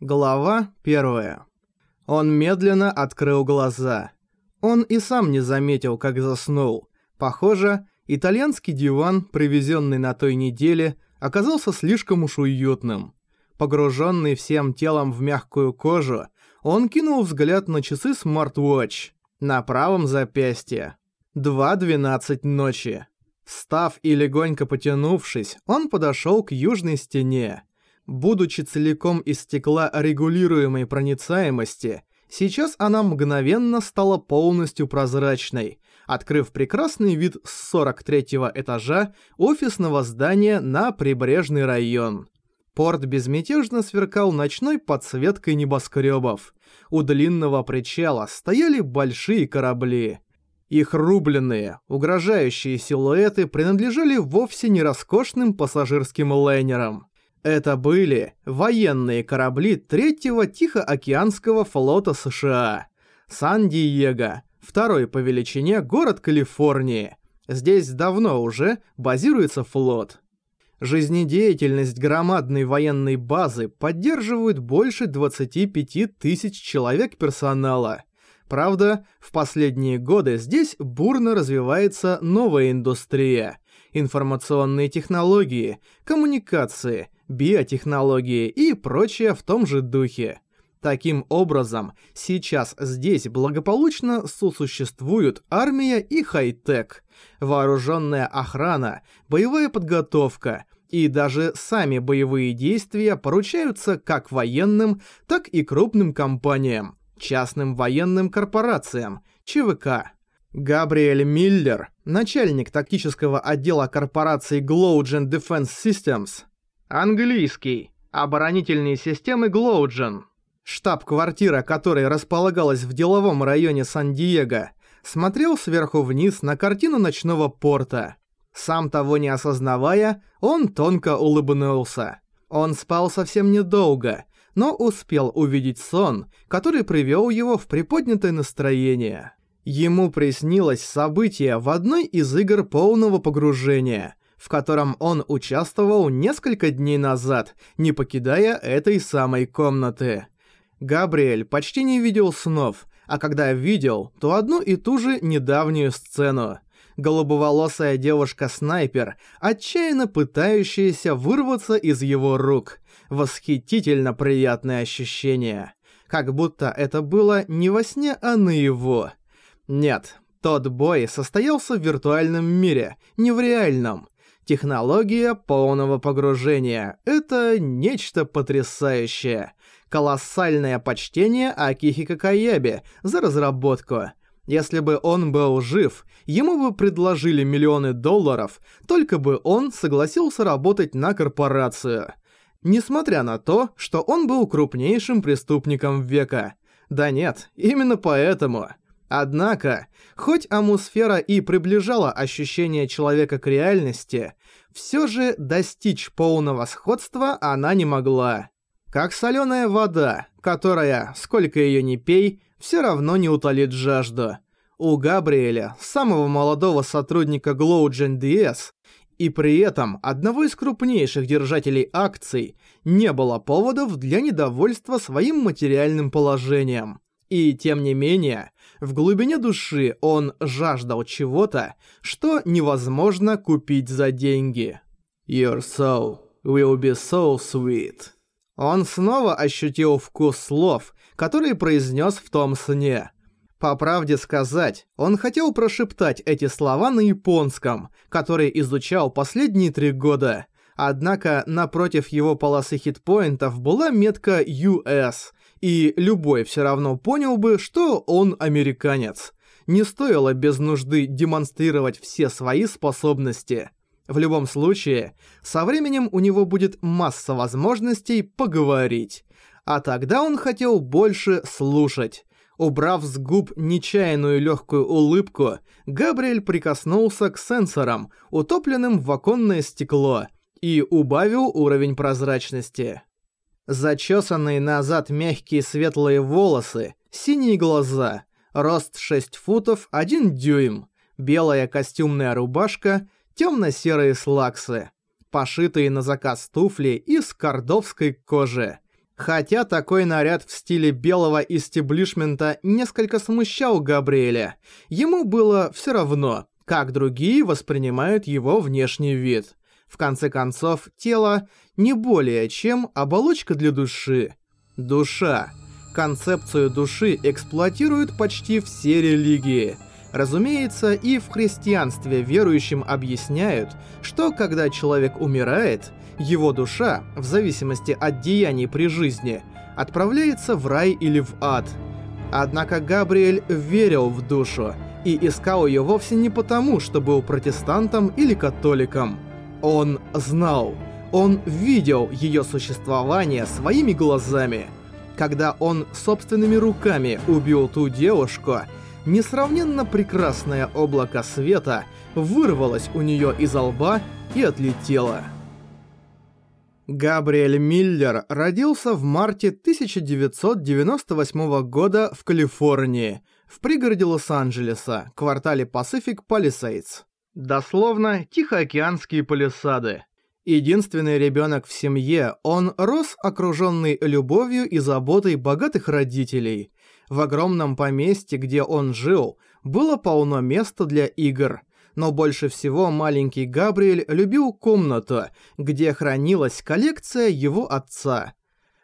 Глава первая. Он медленно открыл глаза. Он и сам не заметил, как заснул. Похоже, итальянский диван, привезенный на той неделе, оказался слишком уж уютным. Погруженный всем телом в мягкую кожу, он кинул взгляд на часы Smartwatch на правом запястье. 2.12 ночи. Встав и легонько потянувшись, он подошел к южной стене. Будучи целиком из стекла регулируемой проницаемости, сейчас она мгновенно стала полностью прозрачной, открыв прекрасный вид с 43-го этажа офисного здания на прибрежный район. Порт безмятежно сверкал ночной подсветкой небоскребов. У длинного причала стояли большие корабли. Их рубленные, угрожающие силуэты принадлежали вовсе не роскошным пассажирским лайнерам. Это были военные корабли третьего Тихоокеанского флота США. Сан-Диего, второй по величине город Калифорнии. Здесь давно уже базируется флот. Жизнедеятельность громадной военной базы поддерживают больше 25 тысяч человек персонала. Правда, в последние годы здесь бурно развивается новая индустрия. Информационные технологии, коммуникации, биотехнологии и прочее в том же духе. Таким образом, сейчас здесь благополучно сосуществуют армия и хай-тек, вооруженная охрана, боевая подготовка, и даже сами боевые действия поручаются как военным, так и крупным компаниям, частным военным корпорациям, ЧВК. Габриэль Миллер, начальник тактического отдела корпорации Glowgen Defense Systems, Английский. Оборонительные системы Глоуджен. Штаб-квартира которой располагалась в деловом районе Сан-Диего, смотрел сверху вниз на картину ночного порта. Сам того не осознавая, он тонко улыбнулся. Он спал совсем недолго, но успел увидеть сон, который привел его в приподнятое настроение. Ему приснилось событие в одной из игр полного погружения – в котором он участвовал несколько дней назад, не покидая этой самой комнаты. Габриэль почти не видел снов, а когда видел, то одну и ту же недавнюю сцену. Голубоволосая девушка-снайпер, отчаянно пытающаяся вырваться из его рук. Восхитительно приятное ощущение. Как будто это было не во сне, а наяву. Нет, тот бой состоялся в виртуальном мире, не в реальном. Технология полного погружения — это нечто потрясающее. Колоссальное почтение Акихико Каябе за разработку. Если бы он был жив, ему бы предложили миллионы долларов, только бы он согласился работать на корпорацию. Несмотря на то, что он был крупнейшим преступником века. Да нет, именно поэтому... Однако, хоть атмосфера и приближала ощущение человека к реальности, все же достичь полного сходства она не могла. Как соленая вода, которая, сколько ее ни пей, все равно не утолит жажду. У Габриэля, самого молодого сотрудника Glowgen DS, и при этом одного из крупнейших держателей акций, не было поводов для недовольства своим материальным положением. И тем не менее, в глубине души он жаждал чего-то, что невозможно купить за деньги. Your soul will be so sweet. Он снова ощутил вкус слов, которые произнес в том сне. По правде сказать, он хотел прошептать эти слова на японском, который изучал последние три года. Однако напротив его полосы хитпоинтов была метка US, и любой все равно понял бы, что он американец. Не стоило без нужды демонстрировать все свои способности. В любом случае, со временем у него будет масса возможностей поговорить. А тогда он хотел больше слушать. Убрав с губ нечаянную легкую улыбку, Габриэль прикоснулся к сенсорам, утопленным в оконное стекло, и убавил уровень прозрачности. Зачесанные назад мягкие светлые волосы, синие глаза, рост 6 футов 1 дюйм, белая костюмная рубашка, темно-серые слаксы, пошитые на заказ туфли из кордовской кожи. Хотя такой наряд в стиле белого истеблишмента несколько смущал Габриэля, ему было все равно, как другие воспринимают его внешний вид. В конце концов, тело не более чем оболочка для души. Душа. Концепцию души эксплуатируют почти все религии. Разумеется, и в христианстве верующим объясняют, что когда человек умирает, его душа, в зависимости от деяний при жизни, отправляется в рай или в ад. Однако Габриэль верил в душу и искал ее вовсе не потому, что был протестантом или католиком. Он знал, он видел ее существование своими глазами. Когда он собственными руками убил ту девушку, несравненно прекрасное облако света вырвалось у нее из лба и отлетело. Габриэль Миллер родился в марте 1998 года в Калифорнии, в пригороде Лос-Анджелеса, квартале Pacific Palisades. Дословно, Тихоокеанские палисады. Единственный ребенок в семье, он рос окруженный любовью и заботой богатых родителей. В огромном поместье, где он жил, было полно места для игр – но больше всего маленький Габриэль любил комнату, где хранилась коллекция его отца.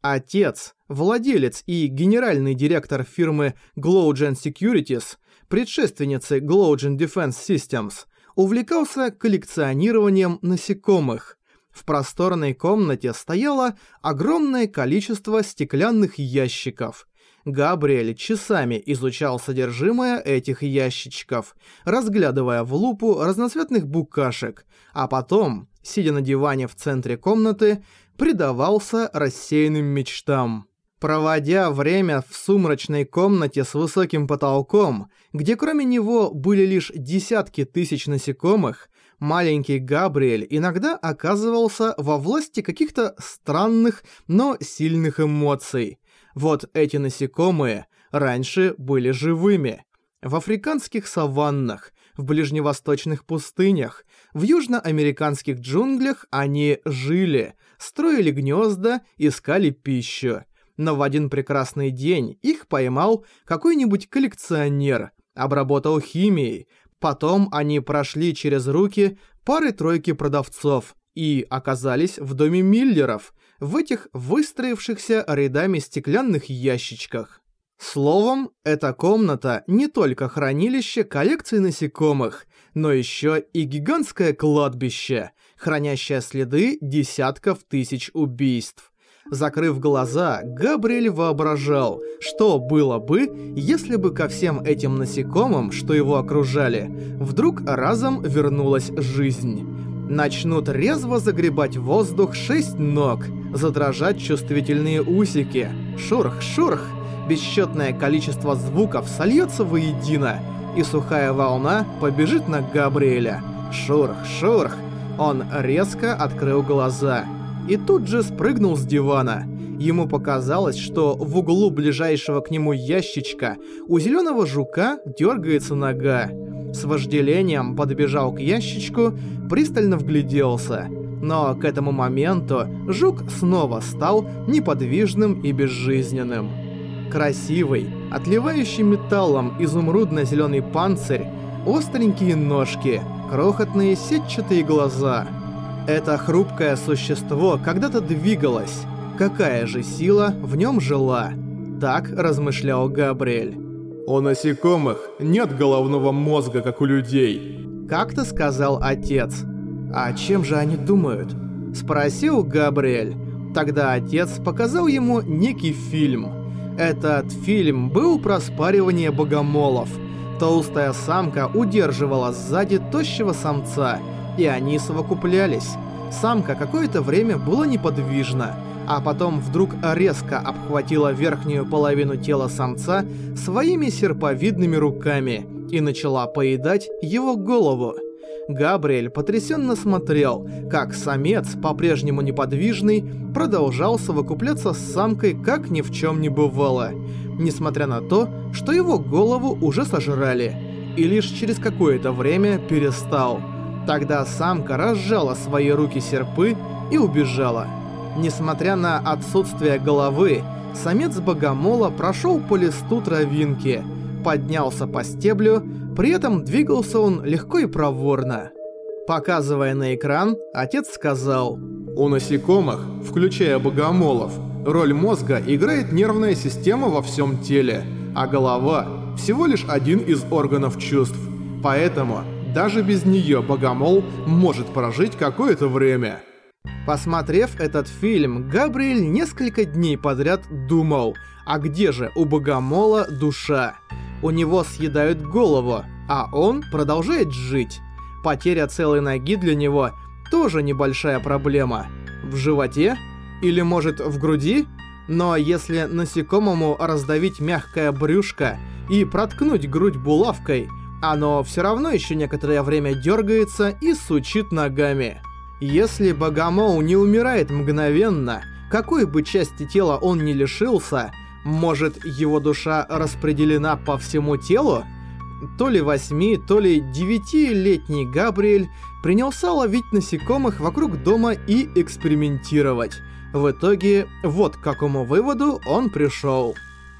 Отец, владелец и генеральный директор фирмы Glowgen Securities, предшественницы Glowgen Defense Systems, увлекался коллекционированием насекомых. В просторной комнате стояло огромное количество стеклянных ящиков – Габриэль часами изучал содержимое этих ящичков, разглядывая в лупу разноцветных букашек, а потом, сидя на диване в центре комнаты, предавался рассеянным мечтам. Проводя время в сумрачной комнате с высоким потолком, где кроме него были лишь десятки тысяч насекомых, маленький Габриэль иногда оказывался во власти каких-то странных, но сильных эмоций – вот эти насекомые раньше были живыми. В африканских саваннах, в ближневосточных пустынях, в южноамериканских джунглях они жили, строили гнезда, искали пищу. Но в один прекрасный день их поймал какой-нибудь коллекционер, обработал химией, потом они прошли через руки пары-тройки продавцов и оказались в доме Миллеров, в этих выстроившихся рядами стеклянных ящичках. Словом, эта комната не только хранилище коллекции насекомых, но еще и гигантское кладбище, хранящее следы десятков тысяч убийств. Закрыв глаза, Габриэль воображал, что было бы, если бы ко всем этим насекомым, что его окружали, вдруг разом вернулась жизнь. Начнут резво загребать воздух шесть ног, задрожать чувствительные усики. Шурх-шурх, бесчетное количество звуков сольется воедино, и сухая волна побежит на Габриэля. Шурх-шурх. Он резко открыл глаза и тут же спрыгнул с дивана. Ему показалось, что в углу ближайшего к нему ящичка у зеленого жука дергается нога. С вожделением подбежал к ящичку, пристально вгляделся. Но к этому моменту жук снова стал неподвижным и безжизненным. Красивый, отливающий металлом изумрудно-зеленый панцирь, остренькие ножки, крохотные сетчатые глаза. Это хрупкое существо когда-то двигалось. Какая же сила в нем жила? Так размышлял Габриэль. У насекомых нет головного мозга, как у людей. Как-то сказал отец. А чем же они думают? Спросил Габриэль. Тогда отец показал ему некий фильм. Этот фильм был про спаривание богомолов. Толстая самка удерживала сзади тощего самца, и они совокуплялись. Самка какое-то время была неподвижна, а потом вдруг резко обхватила верхнюю половину тела самца своими серповидными руками и начала поедать его голову. Габриэль потрясенно смотрел, как самец, по-прежнему неподвижный, продолжал совокупляться с самкой, как ни в чем не бывало, несмотря на то, что его голову уже сожрали, и лишь через какое-то время перестал. Тогда самка разжала свои руки серпы и убежала. Несмотря на отсутствие головы, самец богомола прошел по листу травинки, поднялся по стеблю, при этом двигался он легко и проворно. Показывая на экран, отец сказал, «У насекомых, включая богомолов, роль мозга играет нервная система во всем теле, а голова – всего лишь один из органов чувств. Поэтому даже без нее богомол может прожить какое-то время». Посмотрев этот фильм, Габриэль несколько дней подряд думал, а где же у богомола душа? У него съедают голову, а он продолжает жить. Потеря целой ноги для него тоже небольшая проблема. В животе? Или может в груди? Но если насекомому раздавить мягкое брюшко и проткнуть грудь булавкой, оно все равно еще некоторое время дергается и сучит ногами. Если богомол не умирает мгновенно, какой бы части тела он ни лишился, может его душа распределена по всему телу? То ли восьми, то ли девятилетний Габриэль принялся ловить насекомых вокруг дома и экспериментировать. В итоге, вот к какому выводу он пришел.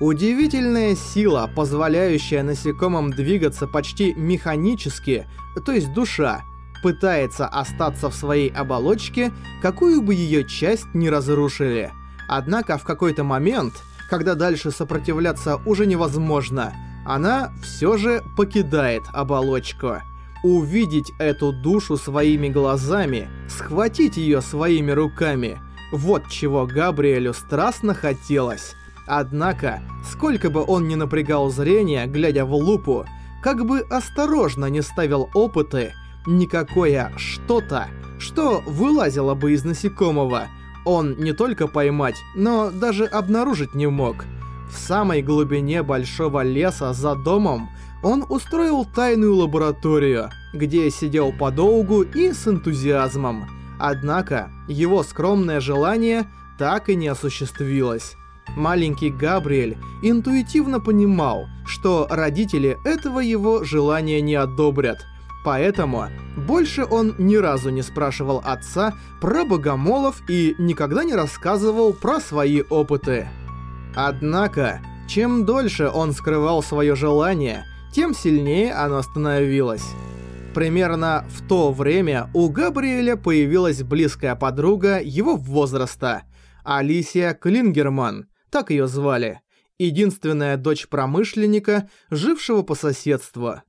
Удивительная сила, позволяющая насекомым двигаться почти механически, то есть душа, пытается остаться в своей оболочке, какую бы ее часть не разрушили. Однако в какой-то момент, когда дальше сопротивляться уже невозможно, она все же покидает оболочку. Увидеть эту душу своими глазами, схватить ее своими руками – вот чего Габриэлю страстно хотелось. Однако, сколько бы он ни напрягал зрение, глядя в лупу, как бы осторожно не ставил опыты, никакое что-то, что вылазило бы из насекомого, он не только поймать, но даже обнаружить не мог – в самой глубине большого леса за домом он устроил тайную лабораторию, где сидел подолгу и с энтузиазмом. Однако, его скромное желание так и не осуществилось. Маленький Габриэль интуитивно понимал, что родители этого его желания не одобрят. Поэтому больше он ни разу не спрашивал отца про богомолов и никогда не рассказывал про свои опыты. Однако, чем дольше он скрывал свое желание, тем сильнее оно становилось. Примерно в то время у Габриэля появилась близкая подруга его возраста, Алисия Клингерман, так ее звали, единственная дочь промышленника, жившего по соседству.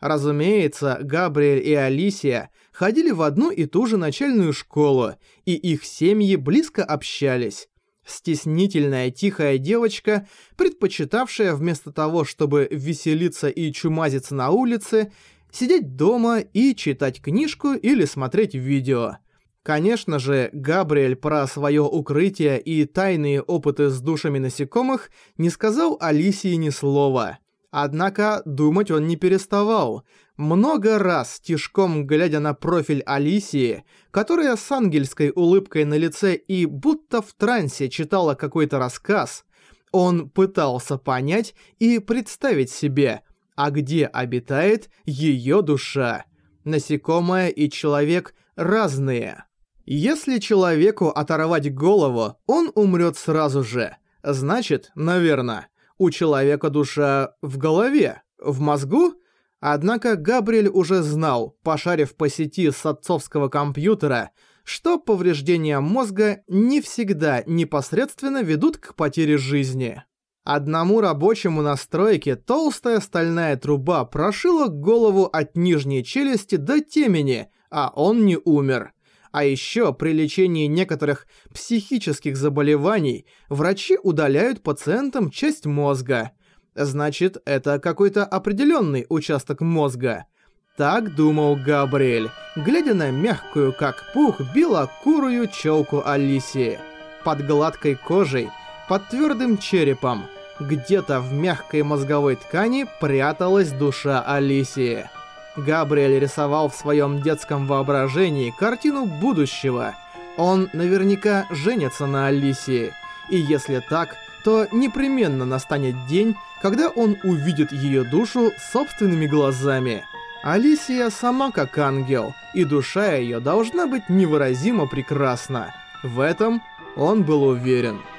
Разумеется, Габриэль и Алисия ходили в одну и ту же начальную школу, и их семьи близко общались, Стеснительная, тихая девочка, предпочитавшая вместо того, чтобы веселиться и чумазиться на улице, сидеть дома и читать книжку или смотреть видео. Конечно же, Габриэль про свое укрытие и тайные опыты с душами насекомых не сказал Алисии ни слова. Однако думать он не переставал. Много раз, тишком глядя на профиль Алисии, которая с ангельской улыбкой на лице и будто в трансе читала какой-то рассказ, он пытался понять и представить себе, а где обитает ее душа. Насекомое и человек разные. Если человеку оторвать голову, он умрет сразу же. Значит, наверное, у человека душа в голове, в мозгу? Однако Габриэль уже знал, пошарив по сети с отцовского компьютера, что повреждения мозга не всегда непосредственно ведут к потере жизни. Одному рабочему на стройке толстая стальная труба прошила голову от нижней челюсти до темени, а он не умер. А еще при лечении некоторых психических заболеваний врачи удаляют пациентам часть мозга. Значит, это какой-то определенный участок мозга. Так думал Габриэль, глядя на мягкую, как пух, белокурую челку Алисии. Под гладкой кожей, под твердым черепом, где-то в мягкой мозговой ткани пряталась душа Алисии. Габриэль рисовал в своем детском воображении картину будущего. Он наверняка женится на Алисии. И если так, то непременно настанет день, когда он увидит ее душу собственными глазами. Алисия сама как ангел, и душа ее должна быть невыразимо прекрасна. В этом Он был уверен –